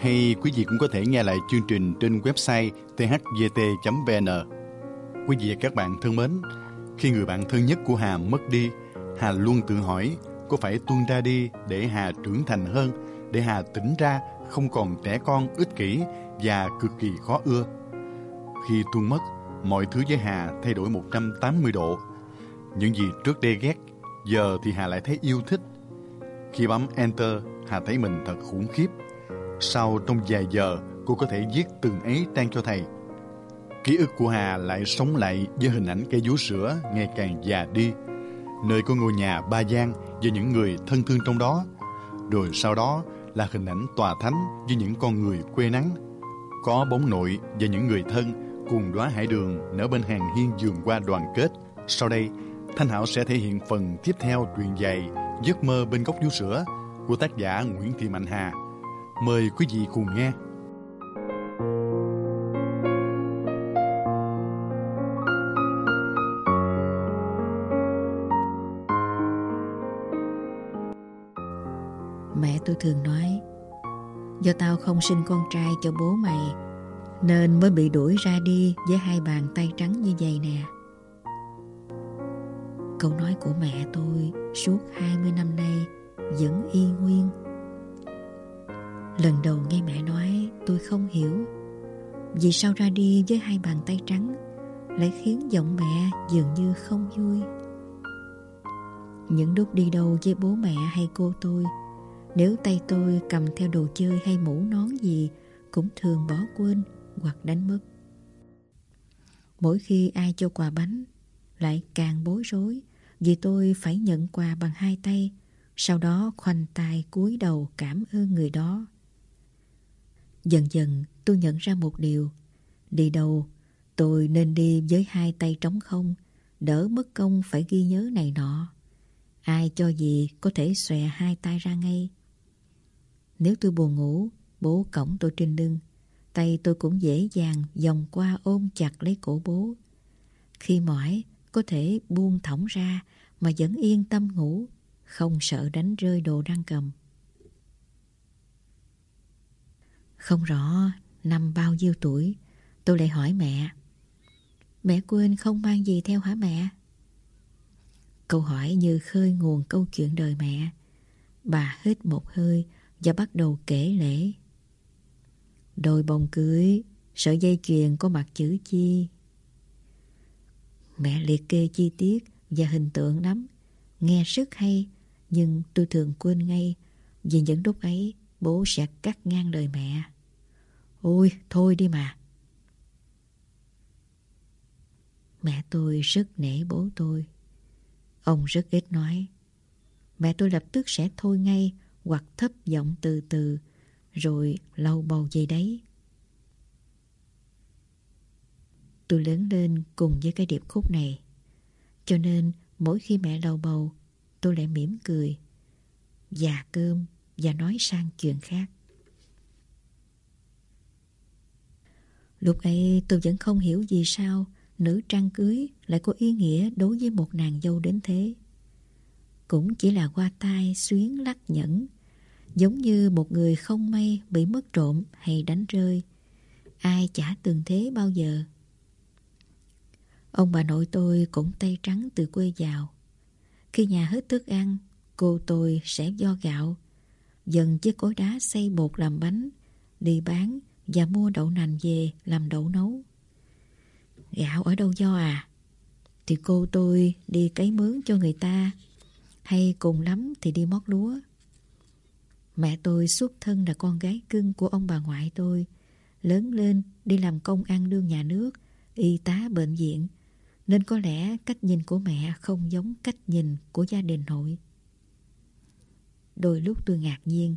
Hay quý vị cũng có thể nghe lại chương trình trên website thvt.vn. Quý vị và các bạn thân mến, khi người bạn thân nhất của Hà mất đi, Hà luôn tự hỏi có phải tuôn ra đi để Hà trưởng thành hơn, để Hà tỉnh ra không còn trẻ con ích kỷ và cực kỳ khó ưa. Khi Tuân mất, mọi thứ với Hà thay đổi 180 độ. Những gì trước đây ghét, giờ thì Hà lại thấy yêu thích. Khi bấm Enter, Hà thấy mình thật khủng khiếp. Sau trong vài giờ, cô có thể viết từng ấy trang cho thầy. Ký ức của Hà lại sống lại với hình ảnh cây vú sữa ngày càng già đi. Nơi có ngôi nhà ba gian với những người thân thương trong đó. Rồi sau đó là hình ảnh tòa thánh với những con người quê nắng. Có bóng nội và những người thân cùng đóa hải đường nở bên hàng hiên vườn qua đoàn kết. Sau đây, Thanh Hảo sẽ thể hiện phần tiếp theo truyền dài Giấc mơ bên gốc vú sữa của tác giả Nguyễn Thị Mạnh Hà. Mời quý vị cùng nghe. Mẹ tôi thường nói, Do tao không sinh con trai cho bố mày, Nên mới bị đuổi ra đi với hai bàn tay trắng như vậy nè Câu nói của mẹ tôi suốt 20 năm nay vẫn y nguyên Lần đầu nghe mẹ nói, tôi không hiểu. Vì sao ra đi với hai bàn tay trắng, Lại khiến giọng mẹ dường như không vui? Những lúc đi đâu với bố mẹ hay cô tôi, Nếu tay tôi cầm theo đồ chơi hay mũ nón gì, Cũng thường bỏ quên hoặc đánh mất. Mỗi khi ai cho quà bánh, Lại càng bối rối Vì tôi phải nhận quà bằng hai tay, Sau đó khoanh tay cúi đầu cảm ơn người đó. Dần dần tôi nhận ra một điều. Đi đâu, tôi nên đi với hai tay trống không, Đỡ mất công phải ghi nhớ này nọ. Ai cho gì có thể xòe hai tay ra ngay. Nếu tôi buồn ngủ, Bố cổng tôi trên lưng. Tay tôi cũng dễ dàng vòng qua ôm chặt lấy cổ bố. Khi mỏi, có thể buông thõng ra Mà vẫn yên tâm ngủ, Không sợ đánh rơi đồ đang cầm. Không rõ năm bao nhiêu tuổi. Tôi lại hỏi mẹ. Mẹ quên không mang gì theo hả mẹ? Câu hỏi như khơi nguồn câu chuyện đời mẹ. Bà hít một hơi Và bắt đầu kể lễ. Đôi bông cưới, Sợi dây chuyền có mặt chữ chi. Mẹ liệt kê chi tiết Và hình tượng lắm. Nghe rất hay, Nhưng tôi thường quên ngay Vì những lúc ấy Bố sẽ cắt ngang lời mẹ. Ôi, thôi đi mà. Mẹ tôi rất nể bố tôi. Ông rất ít nói. Mẹ tôi lập tức sẽ thôi ngay Hoặc thấp giọng từ từ, Rồi lau bầu dây đấy. Tôi lớn lên cùng với cái điệp khúc này. Cho nên mỗi khi mẹ lau bầu, Tôi lại mỉm cười. Già cơm và nói sang chuyện khác Lúc ấy tôi vẫn không hiểu vì sao nữ trang cưới lại có ý nghĩa đối với một nàng dâu đến thế. Cũng chỉ là qua tai xuyến lắc nhẫn, giống như một người không may bị mất trộm hay đánh rơi. Ai chả từng thế bao giờ. Ông bà nội tôi cũng tay trắng từ quê vào. Khi nhà hết thức ăn, cô tôi sẽ do gạo, dần chiếc cối đá xây bột làm bánh, đi bán và mua đậu nành về làm đậu nấu. Gạo ở đâu do à? Thì cô tôi đi cấy mướn cho người ta, hay cùng lắm thì đi mót lúa. Mẹ tôi xuất thân là con gái cưng của ông bà ngoại tôi, lớn lên đi làm công ăn lương nhà nước, y tá bệnh viện, nên có lẽ cách nhìn của mẹ không giống cách nhìn của gia đình nội. Đôi lúc tôi ngạc nhiên,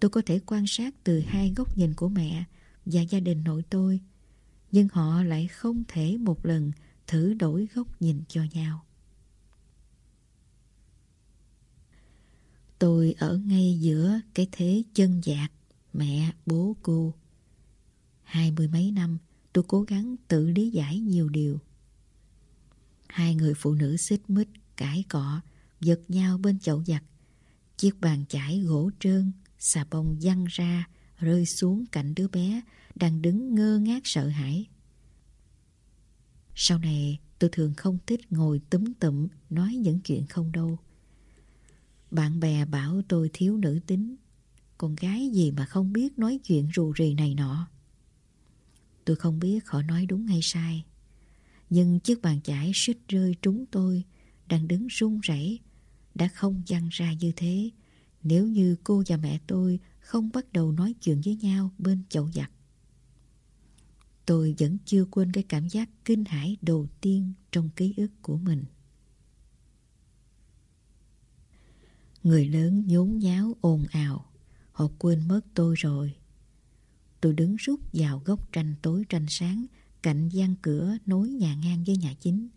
tôi có thể quan sát từ hai góc nhìn của mẹ và gia đình nội tôi, nhưng họ lại không thể một lần thử đổi góc nhìn cho nhau. Tôi ở ngay giữa cái thế chân dạc mẹ, bố, cô. Hai mươi mấy năm, tôi cố gắng tự lý giải nhiều điều. Hai người phụ nữ xích mít cãi cọ, giật nhau bên chậu giặt. Chiếc bàn chải gỗ trơn, xà bông văng ra, rơi xuống cạnh đứa bé, đang đứng ngơ ngác sợ hãi. Sau này, tôi thường không thích ngồi túm tụm nói những chuyện không đâu. Bạn bè bảo tôi thiếu nữ tính, con gái gì mà không biết nói chuyện rù rì này nọ. Tôi không biết họ nói đúng hay sai. Nhưng chiếc bàn chải suýt rơi trúng tôi, đang đứng run rẩy đã không văng ra như thế nếu như cô và mẹ tôi không bắt đầu nói chuyện với nhau bên chậu giặt. Tôi vẫn chưa quên cái cảm giác kinh hãi đầu tiên trong ký ức của mình. Người lớn nhốn nháo ồn ào, họ quên mất tôi rồi. Tôi đứng rút vào góc tranh tối tranh sáng cạnh gian cửa nối nhà ngang với nhà chính.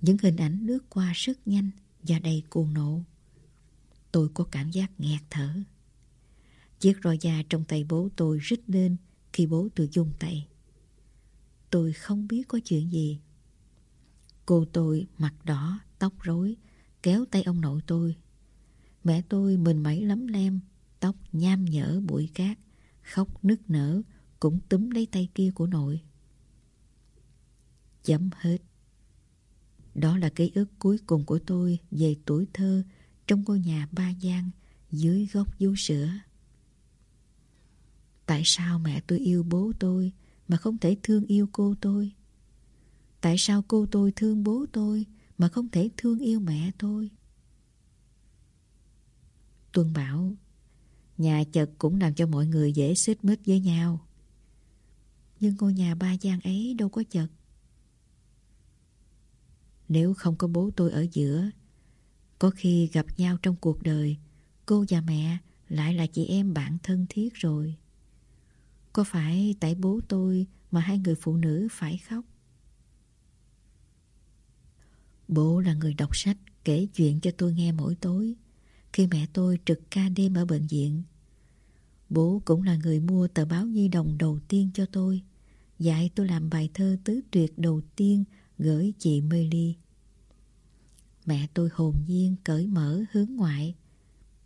Những hình ảnh lướt qua rất nhanh và đầy cuồng nộ. Tôi có cảm giác nghẹt thở. Chiếc roi da trong tay bố tôi rít lên khi bố tôi dùng tay. Tôi không biết có chuyện gì. Cô tôi mặt đỏ, tóc rối, kéo tay ông nội tôi. Mẹ tôi mình mẩy lấm lem, tóc nham nhở bụi cát, khóc nức nở, cũng túm lấy tay kia của nội. Chấm hết. Đó là ký ức cuối cùng của tôi về tuổi thơ trong ngôi nhà ba gian dưới gốc vú sữa. Tại sao mẹ tôi yêu bố tôi mà không thể thương yêu cô tôi? Tại sao cô tôi thương bố tôi mà không thể thương yêu mẹ tôi? Tuân bảo, nhà chật cũng làm cho mọi người dễ xích mít với nhau. Nhưng ngôi nhà ba gian ấy đâu có chật. Nếu không có bố tôi ở giữa, có khi gặp nhau trong cuộc đời, cô và mẹ lại là chị em bạn thân thiết rồi. Có phải tại bố tôi mà hai người phụ nữ phải khóc? Bố là người đọc sách kể chuyện cho tôi nghe mỗi tối khi mẹ tôi trực ca đêm ở bệnh viện. Bố cũng là người mua tờ báo Nhi Đồng đầu tiên cho tôi, dạy tôi làm bài thơ tứ tuyệt đầu tiên gửi chị Mê Ly. Mẹ tôi hồn nhiên cởi mở hướng ngoại.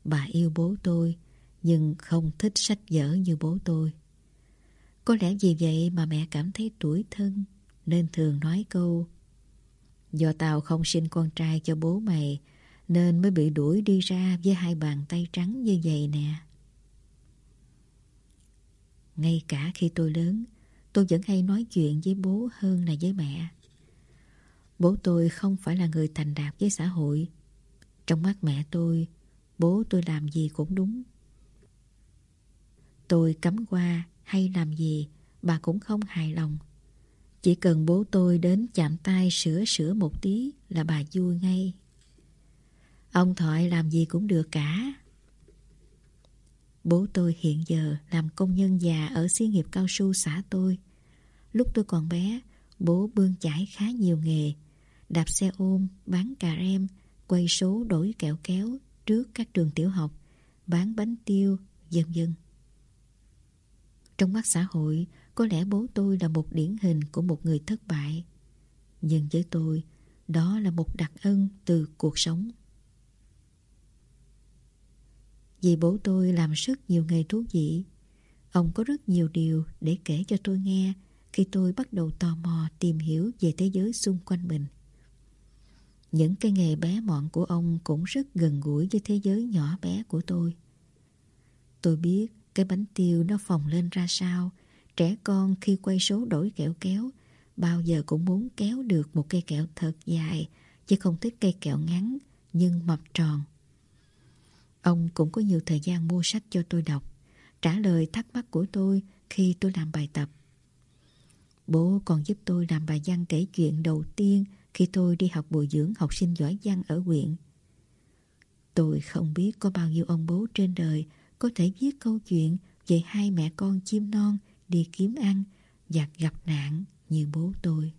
Bà yêu bố tôi, nhưng không thích sách vở như bố tôi. Có lẽ vì vậy mà mẹ cảm thấy tuổi thân, nên thường nói câu Do tao không sinh con trai cho bố mày, nên mới bị đuổi đi ra với hai bàn tay trắng như vậy nè. Ngay cả khi tôi lớn, tôi vẫn hay nói chuyện với bố hơn là với mẹ. Bố tôi không phải là người thành đạt với xã hội. Trong mắt mẹ tôi, bố tôi làm gì cũng đúng. Tôi cấm qua hay làm gì, bà cũng không hài lòng. Chỉ cần bố tôi đến chạm tay sửa sửa một tí là bà vui ngay. Ông Thoại làm gì cũng được cả. Bố tôi hiện giờ làm công nhân già ở xí nghiệp cao su xã tôi. Lúc tôi còn bé, bố bươn chải khá nhiều nghề. Đạp xe ôm, bán cà rem, quay số đổi kẹo kéo trước các trường tiểu học, bán bánh tiêu, dân dân. Trong mắt xã hội, có lẽ bố tôi là một điển hình của một người thất bại. Nhưng với tôi, đó là một đặc ân từ cuộc sống. Vì bố tôi làm rất nhiều nghề thú vị. Ông có rất nhiều điều để kể cho tôi nghe khi tôi bắt đầu tò mò tìm hiểu về thế giới xung quanh mình. Những cái nghề bé mọn của ông cũng rất gần gũi với thế giới nhỏ bé của tôi. Tôi biết cái bánh tiêu nó phồng lên ra sao, trẻ con khi quay số đổi kẹo kéo, bao giờ cũng muốn kéo được một cây kẹo thật dài, chứ không thích cây kẹo ngắn nhưng mập tròn. Ông cũng có nhiều thời gian mua sách cho tôi đọc, trả lời thắc mắc của tôi khi tôi làm bài tập. Bố còn giúp tôi làm bài văn kể chuyện đầu tiên khi tôi đi học bồi dưỡng học sinh giỏi giang ở huyện. Tôi không biết có bao nhiêu ông bố trên đời có thể viết câu chuyện về hai mẹ con chim non đi kiếm ăn và gặp nạn như bố tôi.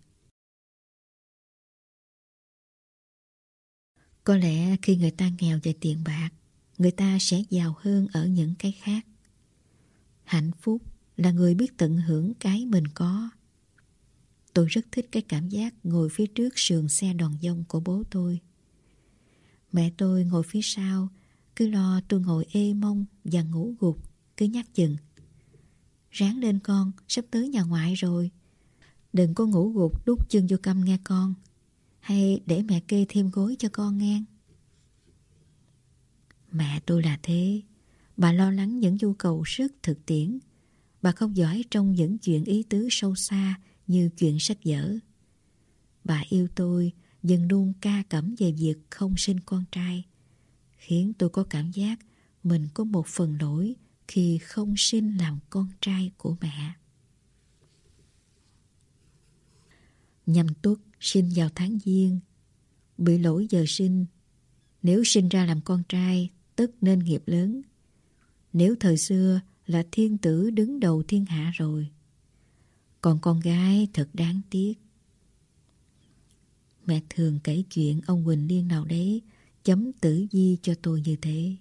Có lẽ khi người ta nghèo về tiền bạc, người ta sẽ giàu hơn ở những cái khác. Hạnh phúc là người biết tận hưởng cái mình có. Tôi rất thích cái cảm giác ngồi phía trước sườn xe đòn dông của bố tôi. Mẹ tôi ngồi phía sau, cứ lo tôi ngồi ê mông và ngủ gục, cứ nhắc chừng. Ráng lên con, sắp tới nhà ngoại rồi. Đừng có ngủ gục đút chân vô câm nghe con. Hay để mẹ kê thêm gối cho con nghe. Mẹ tôi là thế. Bà lo lắng những nhu cầu rất thực tiễn. Bà không giỏi trong những chuyện ý tứ sâu xa như chuyện sách vở. Bà yêu tôi dần luôn ca cẩm về việc không sinh con trai, khiến tôi có cảm giác mình có một phần lỗi khi không sinh làm con trai của mẹ. Nhằm tuất sinh vào tháng giêng, bị lỗi giờ sinh. Nếu sinh ra làm con trai, tất nên nghiệp lớn. Nếu thời xưa là thiên tử đứng đầu thiên hạ rồi. Còn con gái thật đáng tiếc. Mẹ thường kể chuyện ông Quỳnh Liên nào đấy chấm tử di cho tôi như thế.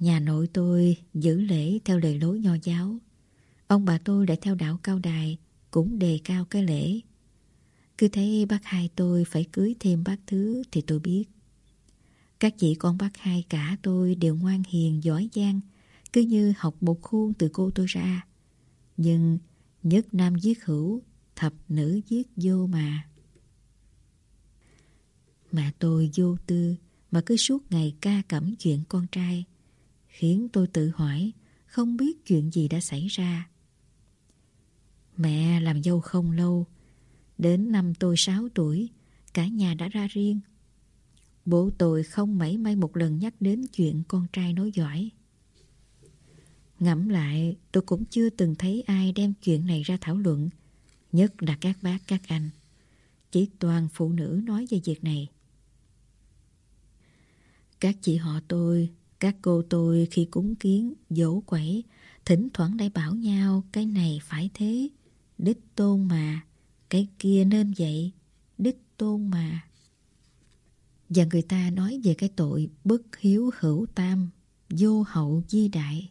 Nhà nội tôi giữ lễ theo lời lối nho giáo. Ông bà tôi đã theo đạo cao đài cũng đề cao cái lễ. Cứ thấy bác hai tôi phải cưới thêm bác thứ thì tôi biết. Các chị con bác hai cả tôi đều ngoan hiền, giỏi giang, cứ như học một khuôn từ cô tôi ra. Nhưng nhất nam giết hữu, thập nữ giết vô mà. Mẹ tôi vô tư mà cứ suốt ngày ca cẩm chuyện con trai, khiến tôi tự hỏi không biết chuyện gì đã xảy ra. Mẹ làm dâu không lâu, đến năm tôi 6 tuổi, cả nhà đã ra riêng. Bố tôi không mảy may một lần nhắc đến chuyện con trai nói giỏi. Ngẫm lại, tôi cũng chưa từng thấy ai đem chuyện này ra thảo luận, nhất là các bác các anh. Chỉ toàn phụ nữ nói về việc này. Các chị họ tôi, các cô tôi khi cúng kiến, dỗ quẩy, thỉnh thoảng lại bảo nhau cái này phải thế, đích tôn mà, cái kia nên vậy, đích tôn mà. Và người ta nói về cái tội bất hiếu hữu tam, vô hậu di đại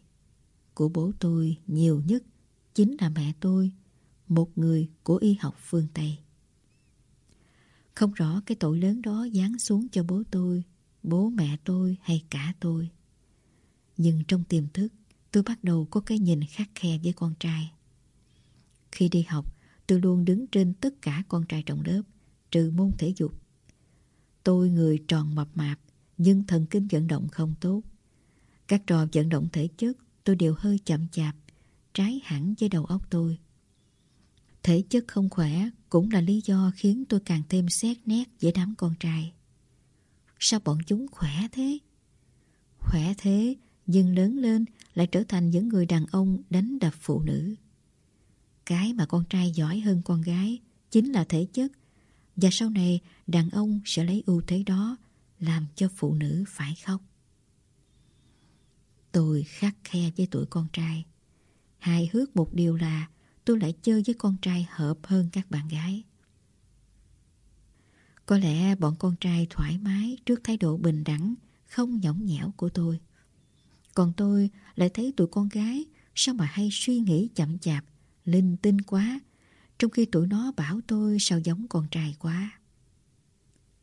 của bố tôi nhiều nhất chính là mẹ tôi, một người của y học phương Tây. Không rõ cái tội lớn đó giáng xuống cho bố tôi, bố mẹ tôi hay cả tôi. Nhưng trong tiềm thức, tôi bắt đầu có cái nhìn khắc khe với con trai. Khi đi học, tôi luôn đứng trên tất cả con trai trong lớp, trừ môn thể dục. Tôi người tròn mập mạp, nhưng thần kinh vận động không tốt. Các trò vận động thể chất tôi đều hơi chậm chạp, trái hẳn với đầu óc tôi. Thể chất không khỏe cũng là lý do khiến tôi càng thêm xét nét với đám con trai. Sao bọn chúng khỏe thế? Khỏe thế, nhưng lớn lên lại trở thành những người đàn ông đánh đập phụ nữ. Cái mà con trai giỏi hơn con gái chính là thể chất và sau này đàn ông sẽ lấy ưu thế đó làm cho phụ nữ phải khóc. Tôi khắc khe với tuổi con trai. Hài hước một điều là tôi lại chơi với con trai hợp hơn các bạn gái. Có lẽ bọn con trai thoải mái trước thái độ bình đẳng, không nhõng nhẽo của tôi. Còn tôi lại thấy tụi con gái sao mà hay suy nghĩ chậm chạp, linh tinh quá, trong khi tụi nó bảo tôi sao giống con trai quá.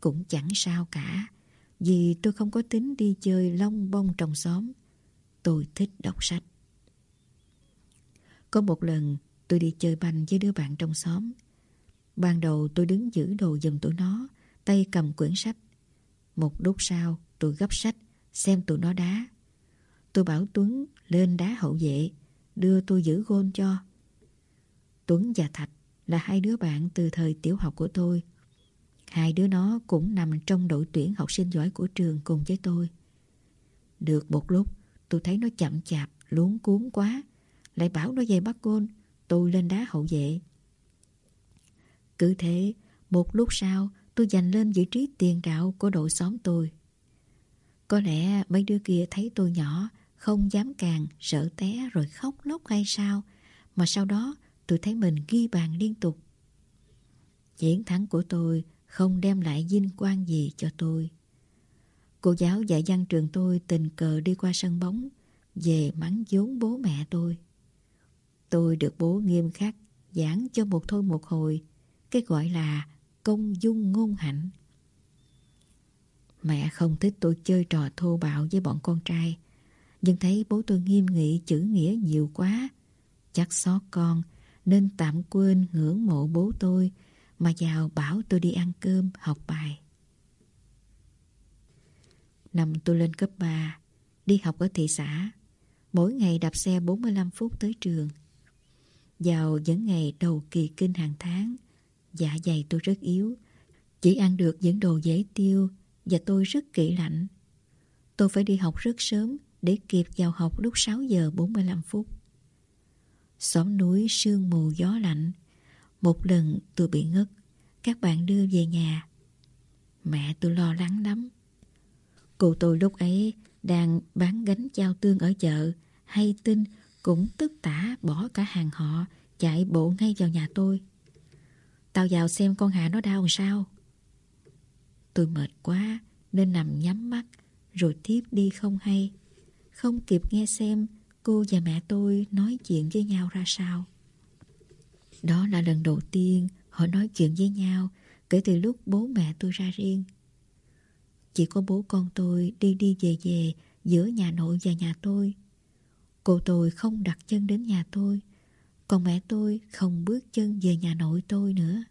Cũng chẳng sao cả, vì tôi không có tính đi chơi long bông trong xóm. Tôi thích đọc sách. Có một lần tôi đi chơi banh với đứa bạn trong xóm. Ban đầu tôi đứng giữ đồ giùm tụi nó, tay cầm quyển sách. Một lúc sau tôi gấp sách, xem tụi nó đá. Tôi bảo Tuấn lên đá hậu vệ, đưa tôi giữ gôn cho. Tuấn và Thạch là hai đứa bạn từ thời tiểu học của tôi. Hai đứa nó cũng nằm trong đội tuyển học sinh giỏi của trường cùng với tôi. Được một lúc, tôi thấy nó chậm chạp, luống cuốn quá. Lại bảo nó về bắt gôn, tôi lên đá hậu vệ. Cứ thế, một lúc sau, tôi giành lên vị trí tiền đạo của đội xóm tôi. Có lẽ mấy đứa kia thấy tôi nhỏ, không dám càng, sợ té rồi khóc lóc hay sao, mà sau đó tôi thấy mình ghi bàn liên tục. Chiến thắng của tôi không đem lại vinh quang gì cho tôi. Cô giáo dạy văn trường tôi tình cờ đi qua sân bóng, về mắng vốn bố mẹ tôi. Tôi được bố nghiêm khắc giảng cho một thôi một hồi, cái gọi là công dung ngôn hạnh. Mẹ không thích tôi chơi trò thô bạo với bọn con trai, nhưng thấy bố tôi nghiêm nghị chữ nghĩa nhiều quá. Chắc xót con, nên tạm quên ngưỡng mộ bố tôi, mà vào bảo tôi đi ăn cơm, học bài. Năm tôi lên cấp 3, đi học ở thị xã, mỗi ngày đạp xe 45 phút tới trường. Vào những ngày đầu kỳ kinh hàng tháng, dạ dày tôi rất yếu, chỉ ăn được những đồ dễ tiêu và tôi rất kỹ lạnh. Tôi phải đi học rất sớm để kịp vào học lúc 6 giờ 45 phút. Xóm núi sương mù gió lạnh, một lần tôi bị ngất, các bạn đưa về nhà. Mẹ tôi lo lắng lắm. Cô tôi lúc ấy đang bán gánh chao tương ở chợ, hay tin cũng tức tả bỏ cả hàng họ, chạy bộ ngay vào nhà tôi. Tao vào xem con Hà nó đau làm sao. Tôi mệt quá nên nằm nhắm mắt rồi tiếp đi không hay. Không kịp nghe xem cô và mẹ tôi nói chuyện với nhau ra sao. Đó là lần đầu tiên họ nói chuyện với nhau kể từ lúc bố mẹ tôi ra riêng. Chỉ có bố con tôi đi đi về về giữa nhà nội và nhà tôi. Cô tôi không đặt chân đến nhà tôi, còn mẹ tôi không bước chân về nhà nội tôi nữa.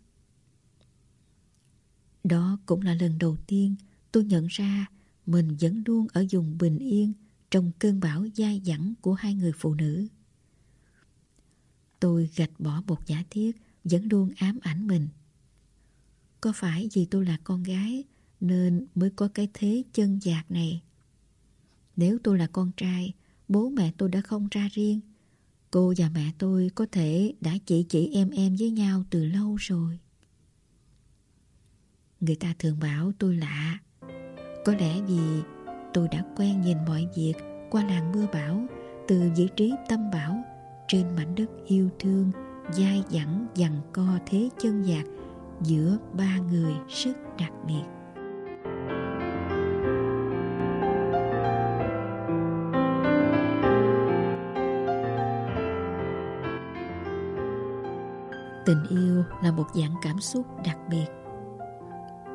Đó cũng là lần đầu tiên tôi nhận ra mình vẫn luôn ở vùng bình yên trong cơn bão dai dẳng của hai người phụ nữ. Tôi gạch bỏ một giả thiết vẫn luôn ám ảnh mình. Có phải vì tôi là con gái nên mới có cái thế chân dạc này? Nếu tôi là con trai, bố mẹ tôi đã không ra riêng. Cô và mẹ tôi có thể đã chỉ chỉ em em với nhau từ lâu rồi. Người ta thường bảo tôi lạ. Có lẽ vì tôi đã quen nhìn mọi việc qua làng mưa bão từ vị trí tâm bảo trên mảnh đất yêu thương dai dẳng dằn co thế chân dạc giữa ba người rất đặc biệt. Tình yêu là một dạng cảm xúc đặc biệt.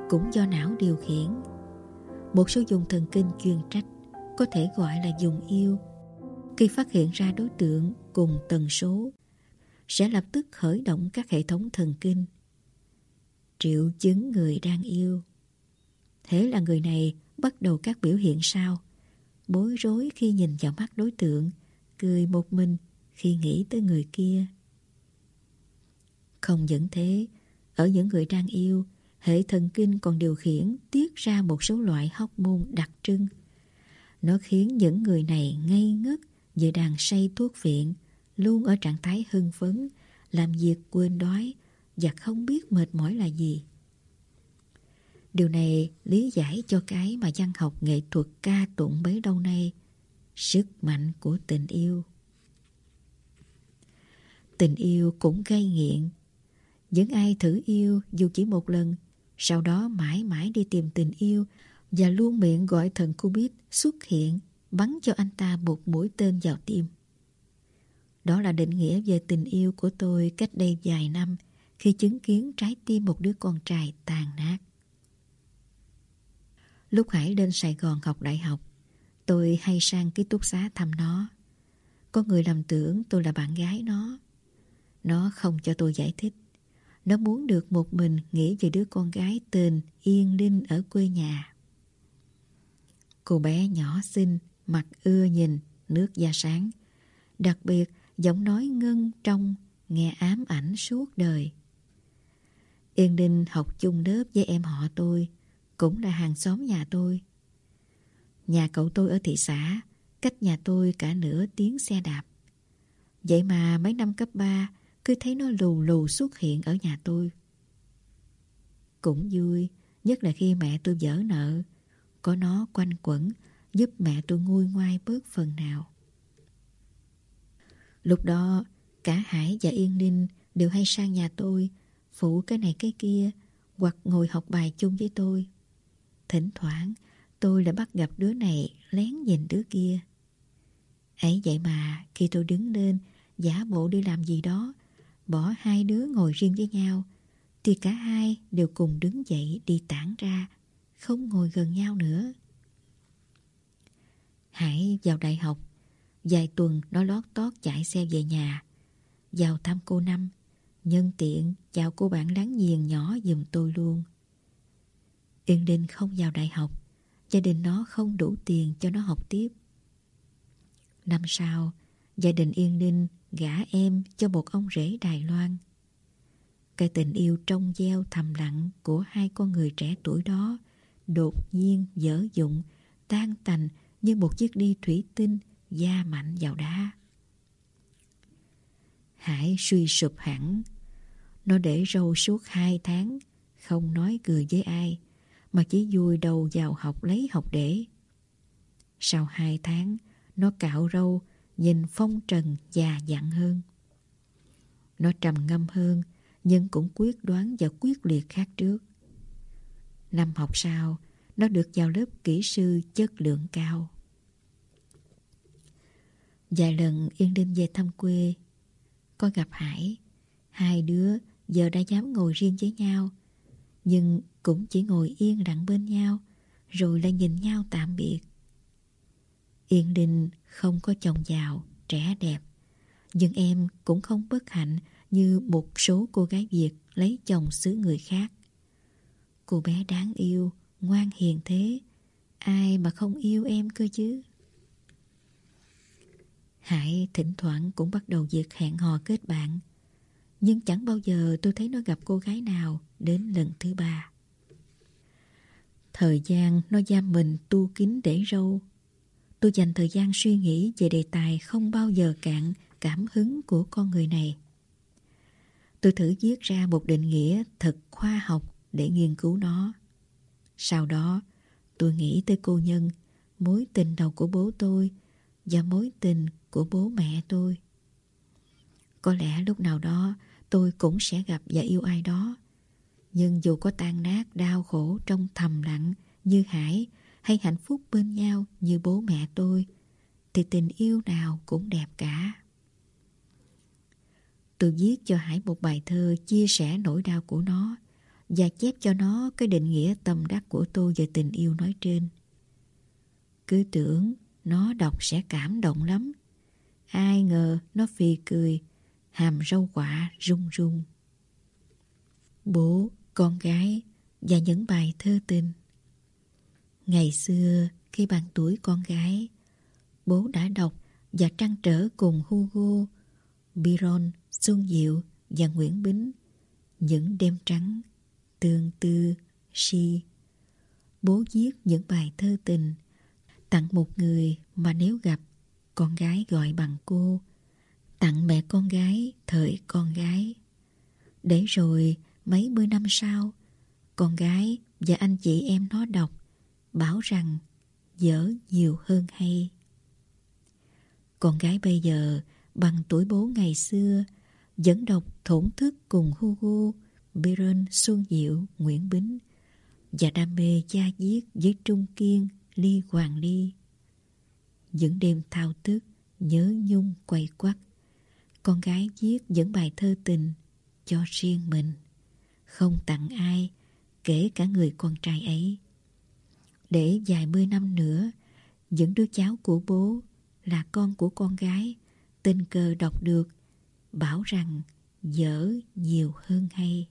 Cũng do não điều khiển, Một số dùng thần kinh chuyên trách Có thể gọi là dùng yêu. Khi phát hiện ra đối tượng cùng tần số, Sẽ lập tức khởi động các hệ thống thần kinh, Triệu chứng người đang yêu. Thế là người này bắt đầu các biểu hiện sau Bối rối khi nhìn vào mắt đối tượng Cười một mình khi nghĩ tới người kia không những thế, ở những người đang yêu, hệ thần kinh còn điều khiển tiết ra một số loại hormone đặc trưng. Nó khiến những người này ngây ngất về đàn say thuốc viện, luôn ở trạng thái hưng phấn, làm việc quên đói và không biết mệt mỏi là gì. Điều này lý giải cho cái mà văn học nghệ thuật ca tụng bấy lâu nay, sức mạnh của tình yêu. Tình yêu cũng gây nghiện, những ai thử yêu dù chỉ một lần, sau đó mãi mãi đi tìm tình yêu và luôn miệng gọi thần Cupid xuất hiện bắn cho anh ta một mũi tên vào tim. Đó là định nghĩa về tình yêu của tôi cách đây vài năm khi chứng kiến trái tim một đứa con trai tàn nát. Lúc Hải lên Sài Gòn học đại học, tôi hay sang ký túc xá thăm nó. Có người lầm tưởng tôi là bạn gái nó. Nó không cho tôi giải thích. Nó muốn được một mình nghĩ về đứa con gái tên Yên Linh ở quê nhà. Cô bé nhỏ xinh, mặt ưa nhìn, nước da sáng. Đặc biệt, giọng nói ngân trong, nghe ám ảnh suốt đời. Yên Linh học chung lớp với em họ tôi, cũng là hàng xóm nhà tôi. Nhà cậu tôi ở thị xã, cách nhà tôi cả nửa tiếng xe đạp. Vậy mà mấy năm cấp 3, cứ thấy nó lù lù xuất hiện ở nhà tôi. Cũng vui, nhất là khi mẹ tôi dở nợ, có nó quanh quẩn giúp mẹ tôi nguôi ngoai bớt phần nào. Lúc đó, cả Hải và Yên Ninh đều hay sang nhà tôi, phụ cái này cái kia, hoặc ngồi học bài chung với tôi. Thỉnh thoảng, tôi lại bắt gặp đứa này lén nhìn đứa kia. Ấy vậy mà, khi tôi đứng lên, giả bộ đi làm gì đó, bỏ hai đứa ngồi riêng với nhau, thì cả hai đều cùng đứng dậy đi tản ra, không ngồi gần nhau nữa. Hải vào đại học, vài tuần nó lót tót chạy xe về nhà, vào thăm cô Năm, nhân tiện chào cô bạn láng giềng nhỏ giùm tôi luôn. Yên Đinh không vào đại học, gia đình nó không đủ tiền cho nó học tiếp. Năm sau, gia đình Yên đinh gả em cho một ông rể Đài Loan. Cái tình yêu trong gieo thầm lặng của hai con người trẻ tuổi đó đột nhiên dở dụng, tan tành như một chiếc đi thủy tinh da mạnh vào đá. Hải suy sụp hẳn. Nó để râu suốt hai tháng, không nói cười với ai, mà chỉ vui đầu vào học lấy học để. Sau hai tháng, nó cạo râu, nhìn phong trần già dặn hơn. Nó trầm ngâm hơn, nhưng cũng quyết đoán và quyết liệt khác trước. Năm học sau, nó được vào lớp kỹ sư chất lượng cao. Vài lần Yên Đinh về thăm quê, có gặp Hải. Hai đứa giờ đã dám ngồi riêng với nhau, nhưng cũng chỉ ngồi yên lặng bên nhau, rồi lại nhìn nhau tạm biệt. Yên Đinh không có chồng giàu, trẻ đẹp, nhưng em cũng không bất hạnh như một số cô gái Việt lấy chồng xứ người khác. Cô bé đáng yêu, ngoan hiền thế, ai mà không yêu em cơ chứ? Hải thỉnh thoảng cũng bắt đầu việc hẹn hò kết bạn. Nhưng chẳng bao giờ tôi thấy nó gặp cô gái nào đến lần thứ ba. Thời gian nó giam mình tu kín để râu. Tôi dành thời gian suy nghĩ về đề tài không bao giờ cạn cảm hứng của con người này. Tôi thử viết ra một định nghĩa thật khoa học để nghiên cứu nó. Sau đó, tôi nghĩ tới cô nhân, mối tình đầu của bố tôi và mối tình của bố mẹ tôi. Có lẽ lúc nào đó tôi cũng sẽ gặp và yêu ai đó. Nhưng dù có tan nát đau khổ trong thầm lặng như Hải hay hạnh phúc bên nhau như bố mẹ tôi thì tình yêu nào cũng đẹp cả. Tôi viết cho Hải một bài thơ chia sẻ nỗi đau của nó và chép cho nó cái định nghĩa tâm đắc của tôi về tình yêu nói trên. Cứ tưởng nó đọc sẽ cảm động lắm. Ai ngờ nó phì cười, hàm rau quả rung rung. Bố, con gái và những bài thơ tình. Ngày xưa, khi bằng tuổi con gái, bố đã đọc và trăn trở cùng Hugo, Byron, Xuân Diệu và Nguyễn Bính những đêm trắng, tương tư, si. Bố viết những bài thơ tình tặng một người mà nếu gặp con gái gọi bằng cô, tặng mẹ con gái thời con gái. Để rồi mấy mươi năm sau, con gái và anh chị em nó đọc, bảo rằng dở nhiều hơn hay. Con gái bây giờ bằng tuổi bố ngày xưa vẫn đọc thổn thức cùng Hugo, Byron, Xuân Diệu, Nguyễn Bính và đam mê cha diết với Trung Kiên, Ly Hoàng Ly. Những đêm thao thức, nhớ nhung quay quắt. Con gái viết những bài thơ tình cho riêng mình, không tặng ai, kể cả người con trai ấy. Để vài mươi năm nữa, những đứa cháu của bố là con của con gái, tình cờ đọc được, bảo rằng dở nhiều hơn hay.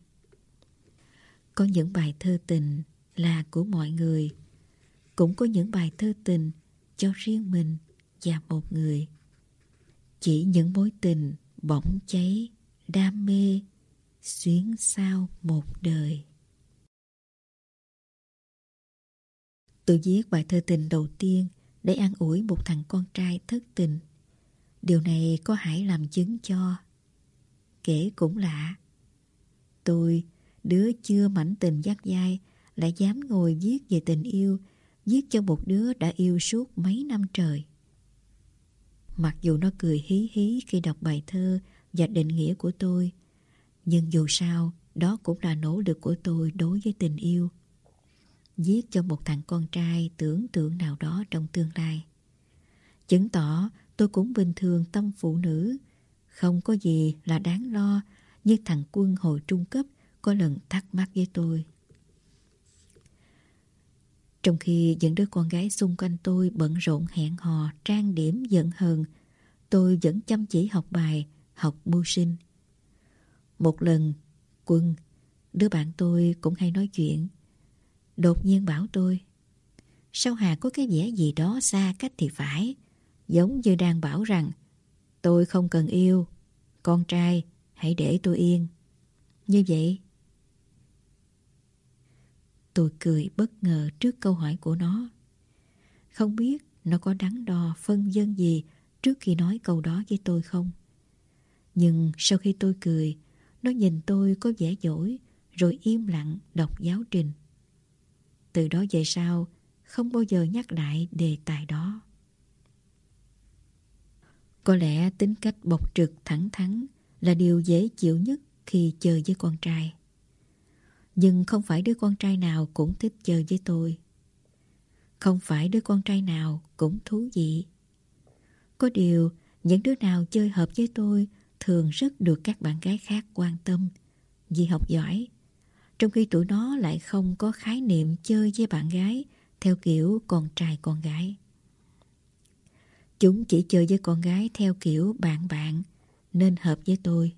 Có những bài thơ tình là của mọi người, cũng có những bài thơ tình cho riêng mình và một người. Chỉ những mối tình bỗng cháy, đam mê, xuyến sao một đời. Tôi viết bài thơ tình đầu tiên để an ủi một thằng con trai thất tình. Điều này có Hải làm chứng cho. Kể cũng lạ. Tôi, đứa chưa mảnh tình dắt dai, lại dám ngồi viết về tình yêu viết cho một đứa đã yêu suốt mấy năm trời. Mặc dù nó cười hí hí khi đọc bài thơ và định nghĩa của tôi, nhưng dù sao, đó cũng là nỗ lực của tôi đối với tình yêu. Viết cho một thằng con trai tưởng tượng nào đó trong tương lai. Chứng tỏ tôi cũng bình thường tâm phụ nữ, không có gì là đáng lo như thằng quân hồi trung cấp có lần thắc mắc với tôi. Trong khi những đứa con gái xung quanh tôi bận rộn hẹn hò, trang điểm giận hờn, tôi vẫn chăm chỉ học bài, học mưu sinh. Một lần, Quân, đứa bạn tôi cũng hay nói chuyện. Đột nhiên bảo tôi, sao Hà có cái vẻ gì đó xa cách thì phải, giống như đang bảo rằng tôi không cần yêu, con trai hãy để tôi yên. Như vậy Tôi cười bất ngờ trước câu hỏi của nó. Không biết nó có đắn đo phân dân gì trước khi nói câu đó với tôi không? Nhưng sau khi tôi cười, nó nhìn tôi có vẻ dỗi rồi im lặng đọc giáo trình. Từ đó về sau, không bao giờ nhắc lại đề tài đó. Có lẽ tính cách bộc trực thẳng thắn là điều dễ chịu nhất khi chơi với con trai. Nhưng không phải đứa con trai nào cũng thích chơi với tôi. Không phải đứa con trai nào cũng thú vị. Có điều, những đứa nào chơi hợp với tôi thường rất được các bạn gái khác quan tâm vì học giỏi. Trong khi tụi nó lại không có khái niệm chơi với bạn gái theo kiểu con trai con gái. Chúng chỉ chơi với con gái theo kiểu bạn bạn nên hợp với tôi.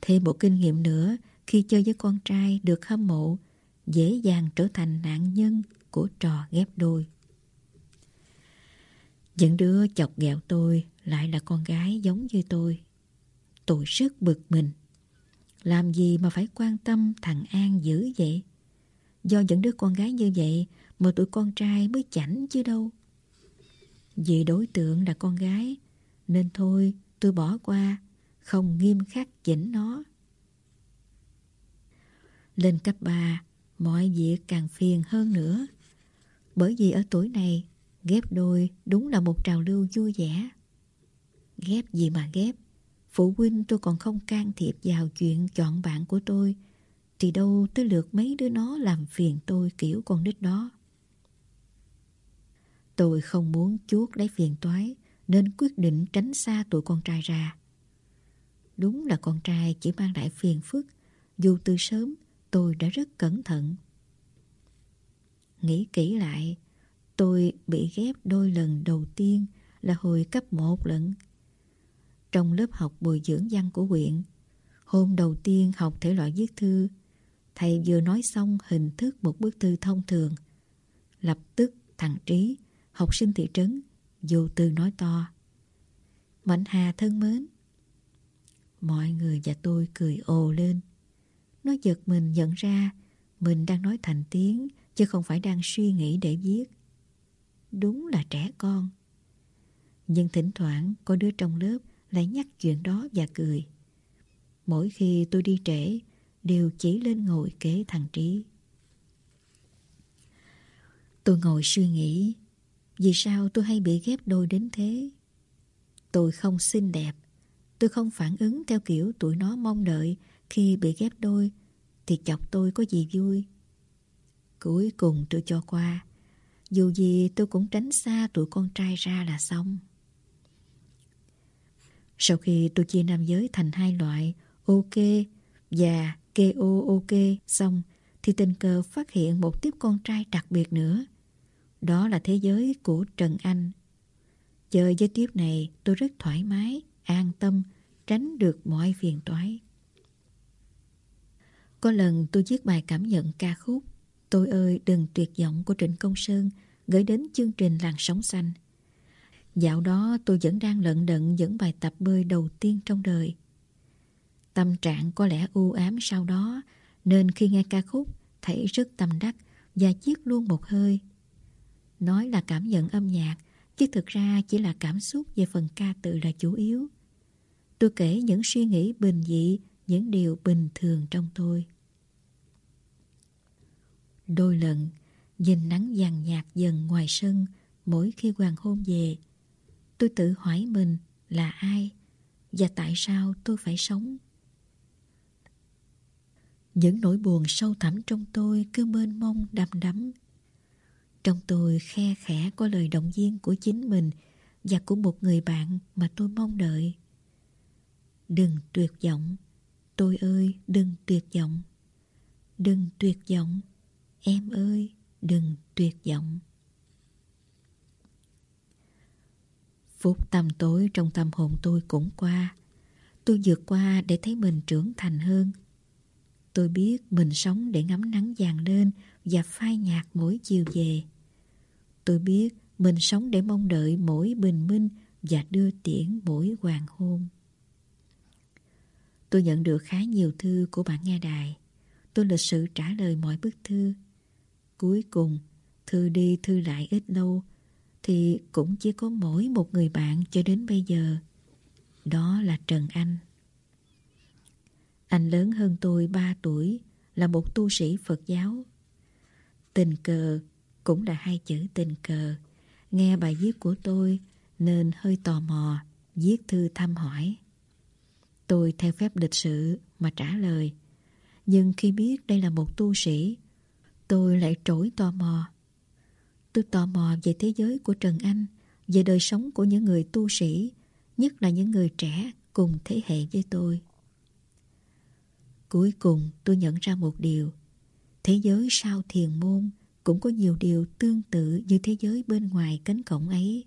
Thêm một kinh nghiệm nữa khi chơi với con trai được hâm mộ, dễ dàng trở thành nạn nhân của trò ghép đôi. Những đứa chọc ghẹo tôi lại là con gái giống như tôi. Tôi rất bực mình. Làm gì mà phải quan tâm thằng An dữ vậy? Do những đứa con gái như vậy mà tụi con trai mới chảnh chứ đâu. Vì đối tượng là con gái nên thôi tôi bỏ qua, không nghiêm khắc chỉnh nó. Lên cấp 3, mọi việc càng phiền hơn nữa. Bởi vì ở tuổi này, ghép đôi đúng là một trào lưu vui vẻ. Ghép gì mà ghép, phụ huynh tôi còn không can thiệp vào chuyện chọn bạn của tôi, thì đâu tới lượt mấy đứa nó làm phiền tôi kiểu con nít đó. Tôi không muốn chuốt lấy phiền toái, nên quyết định tránh xa tụi con trai ra. Đúng là con trai chỉ mang lại phiền phức, dù từ sớm tôi đã rất cẩn thận. Nghĩ kỹ lại, tôi bị ghép đôi lần đầu tiên là hồi cấp 1 lận. Trong lớp học bồi dưỡng văn của huyện, hôm đầu tiên học thể loại viết thư, thầy vừa nói xong hình thức một bức thư thông thường. Lập tức thằng Trí, học sinh thị trấn, vô tư nói to. Mạnh Hà thân mến. Mọi người và tôi cười ồ lên. Nó giật mình nhận ra mình đang nói thành tiếng chứ không phải đang suy nghĩ để viết. Đúng là trẻ con. Nhưng thỉnh thoảng có đứa trong lớp lại nhắc chuyện đó và cười. Mỗi khi tôi đi trễ, đều chỉ lên ngồi kế thằng Trí. Tôi ngồi suy nghĩ, vì sao tôi hay bị ghép đôi đến thế? Tôi không xinh đẹp, tôi không phản ứng theo kiểu tụi nó mong đợi khi bị ghép đôi thì chọc tôi có gì vui. Cuối cùng tôi cho qua. Dù gì tôi cũng tránh xa tụi con trai ra là xong. Sau khi tôi chia nam giới thành hai loại OK và KO OK xong thì tình cờ phát hiện một tiếp con trai đặc biệt nữa. Đó là thế giới của Trần Anh. Chơi với tiếp này tôi rất thoải mái, an tâm, tránh được mọi phiền toái. Có lần tôi viết bài cảm nhận ca khúc Tôi ơi đừng tuyệt vọng của Trịnh Công Sơn gửi đến chương trình Làng Sống Xanh. Dạo đó tôi vẫn đang lận đận dẫn bài tập bơi đầu tiên trong đời. Tâm trạng có lẽ u ám sau đó nên khi nghe ca khúc thấy rất tâm đắc và chiết luôn một hơi. Nói là cảm nhận âm nhạc chứ thực ra chỉ là cảm xúc về phần ca từ là chủ yếu. Tôi kể những suy nghĩ bình dị, những điều bình thường trong tôi. Đôi lần, Nhìn nắng vàng nhạt dần ngoài sân mỗi khi hoàng hôn về. Tôi tự hỏi mình là ai và tại sao tôi phải sống. Những nỗi buồn sâu thẳm trong tôi cứ mênh mông đầm đắm. Trong tôi khe khẽ có lời động viên của chính mình và của một người bạn mà tôi mong đợi. Đừng tuyệt vọng, tôi ơi đừng tuyệt vọng. Đừng tuyệt vọng, em ơi, đừng tuyệt vọng. Phút tăm tối trong tâm hồn tôi cũng qua. Tôi vượt qua để thấy mình trưởng thành hơn. Tôi biết mình sống để ngắm nắng vàng lên và phai nhạt mỗi chiều về. Tôi biết mình sống để mong đợi mỗi bình minh và đưa tiễn mỗi hoàng hôn. Tôi nhận được khá nhiều thư của bạn nghe đài. Tôi lịch sự trả lời mọi bức thư. Cuối cùng, thư đi thư lại ít lâu, thì cũng chỉ có mỗi một người bạn cho đến bây giờ. Đó là Trần Anh. Anh lớn hơn tôi 3 tuổi, là một tu sĩ Phật giáo. Tình cờ cũng là hai chữ tình cờ. Nghe bài viết của tôi nên hơi tò mò, viết thư thăm hỏi. Tôi theo phép lịch sự mà trả lời. Nhưng khi biết đây là một tu sĩ, tôi lại trỗi tò mò. Tôi tò mò về thế giới của Trần Anh, về đời sống của những người tu sĩ, nhất là những người trẻ cùng thế hệ với tôi. Cuối cùng tôi nhận ra một điều. Thế giới sau thiền môn cũng có nhiều điều tương tự như thế giới bên ngoài cánh cổng ấy.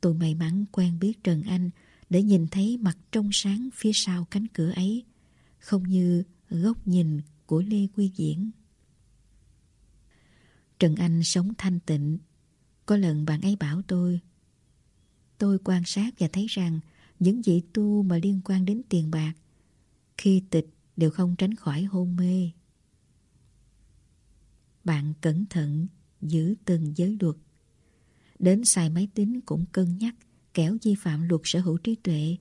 Tôi may mắn quen biết Trần Anh để nhìn thấy mặt trong sáng phía sau cánh cửa ấy, không như góc nhìn của Lê Quy Diễn. Trần Anh sống thanh tịnh. Có lần bạn ấy bảo tôi, tôi quan sát và thấy rằng những vị tu mà liên quan đến tiền bạc, khi tịch đều không tránh khỏi hôn mê. Bạn cẩn thận giữ từng giới luật. Đến xài máy tính cũng cân nhắc kẻo vi phạm luật sở hữu trí tuệ.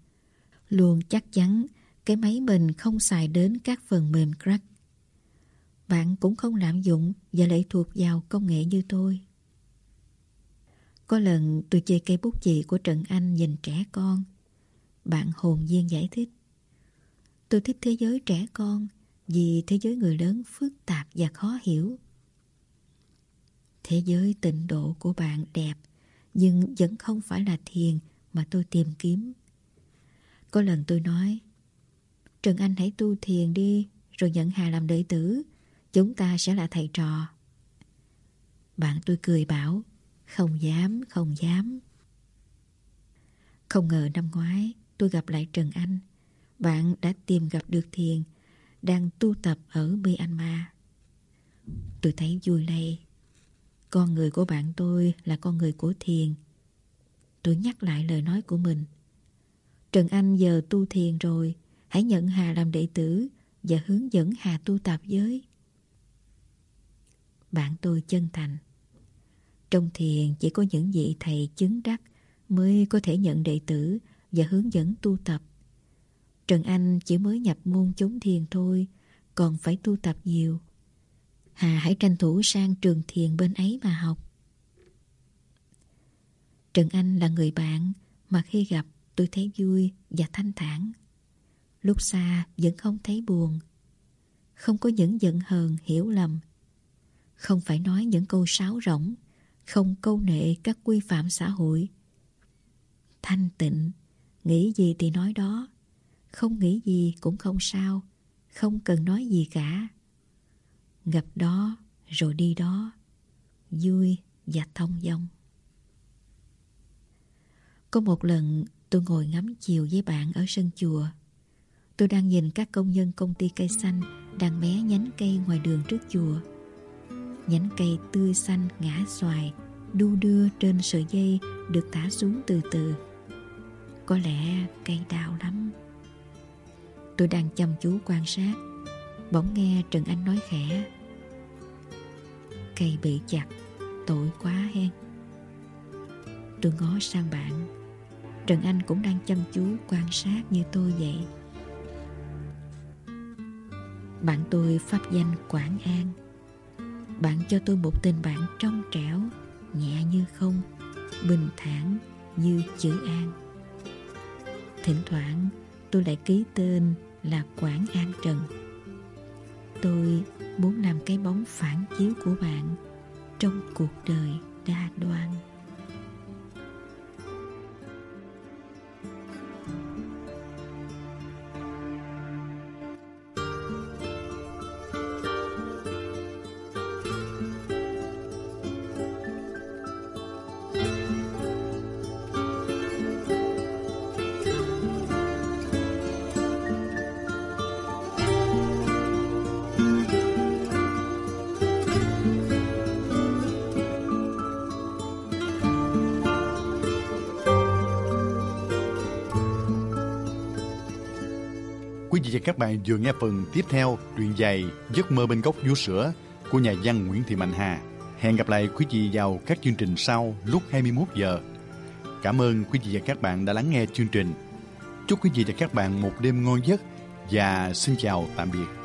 Luôn chắc chắn cái máy mình không xài đến các phần mềm crack. Bạn cũng không lạm dụng và lệ thuộc vào công nghệ như tôi. Có lần tôi chơi cây bút chì của Trần Anh nhìn trẻ con. Bạn hồn nhiên giải thích. Tôi thích thế giới trẻ con vì thế giới người lớn phức tạp và khó hiểu. Thế giới tịnh độ của bạn đẹp, nhưng vẫn không phải là thiền mà tôi tìm kiếm. Có lần tôi nói, Trần Anh hãy tu thiền đi, rồi nhận Hà làm đệ tử Chúng ta sẽ là thầy trò. Bạn tôi cười bảo, không dám, không dám. Không ngờ năm ngoái tôi gặp lại Trần Anh. Bạn đã tìm gặp được thiền, đang tu tập ở Myanmar. Tôi thấy vui lây. Con người của bạn tôi là con người của thiền. Tôi nhắc lại lời nói của mình. Trần Anh giờ tu thiền rồi, hãy nhận Hà làm đệ tử và hướng dẫn Hà tu tập giới. Bạn tôi chân thành. Trong thiền chỉ có những vị thầy chứng đắc mới có thể nhận đệ tử và hướng dẫn tu tập. Trần Anh chỉ mới nhập môn chống thiền thôi, còn phải tu tập nhiều. Hà hãy tranh thủ sang trường thiền bên ấy mà học. Trần Anh là người bạn mà khi gặp tôi thấy vui và thanh thản. Lúc xa vẫn không thấy buồn. Không có những giận hờn, hiểu lầm không phải nói những câu sáo rỗng, không câu nệ các quy phạm xã hội. Thanh tịnh, nghĩ gì thì nói đó, không nghĩ gì cũng không sao, không cần nói gì cả. Gặp đó rồi đi đó, vui và thông dong. Có một lần tôi ngồi ngắm chiều với bạn ở sân chùa. Tôi đang nhìn các công nhân công ty cây xanh đang mé nhánh cây ngoài đường trước chùa. Nhánh cây tươi xanh ngã xoài, Đu đưa trên sợi dây Được thả xuống từ từ. Có lẽ cây đau lắm. Tôi đang chăm chú quan sát. Bỗng nghe Trần Anh nói khẽ. Cây bị chặt, Tội quá hen. Tôi ngó sang bạn. Trần Anh cũng đang chăm chú quan sát như tôi vậy. Bạn tôi pháp danh Quảng An bạn cho tôi một tình bạn trong trẻo, nhẹ như không, bình thản như chữ An. Thỉnh thoảng tôi lại ký tên là Quảng An Trần. Tôi muốn làm cái bóng phản chiếu của bạn trong cuộc đời đa đoan. Các bạn vừa nghe phần tiếp theo truyện dài Giấc mơ bên gốc vú sữa của nhà văn Nguyễn Thị Mạnh Hà. Hẹn gặp lại quý vị vào các chương trình sau lúc 21 giờ. Cảm ơn quý vị và các bạn đã lắng nghe chương trình. Chúc quý vị và các bạn một đêm ngon giấc và xin chào tạm biệt.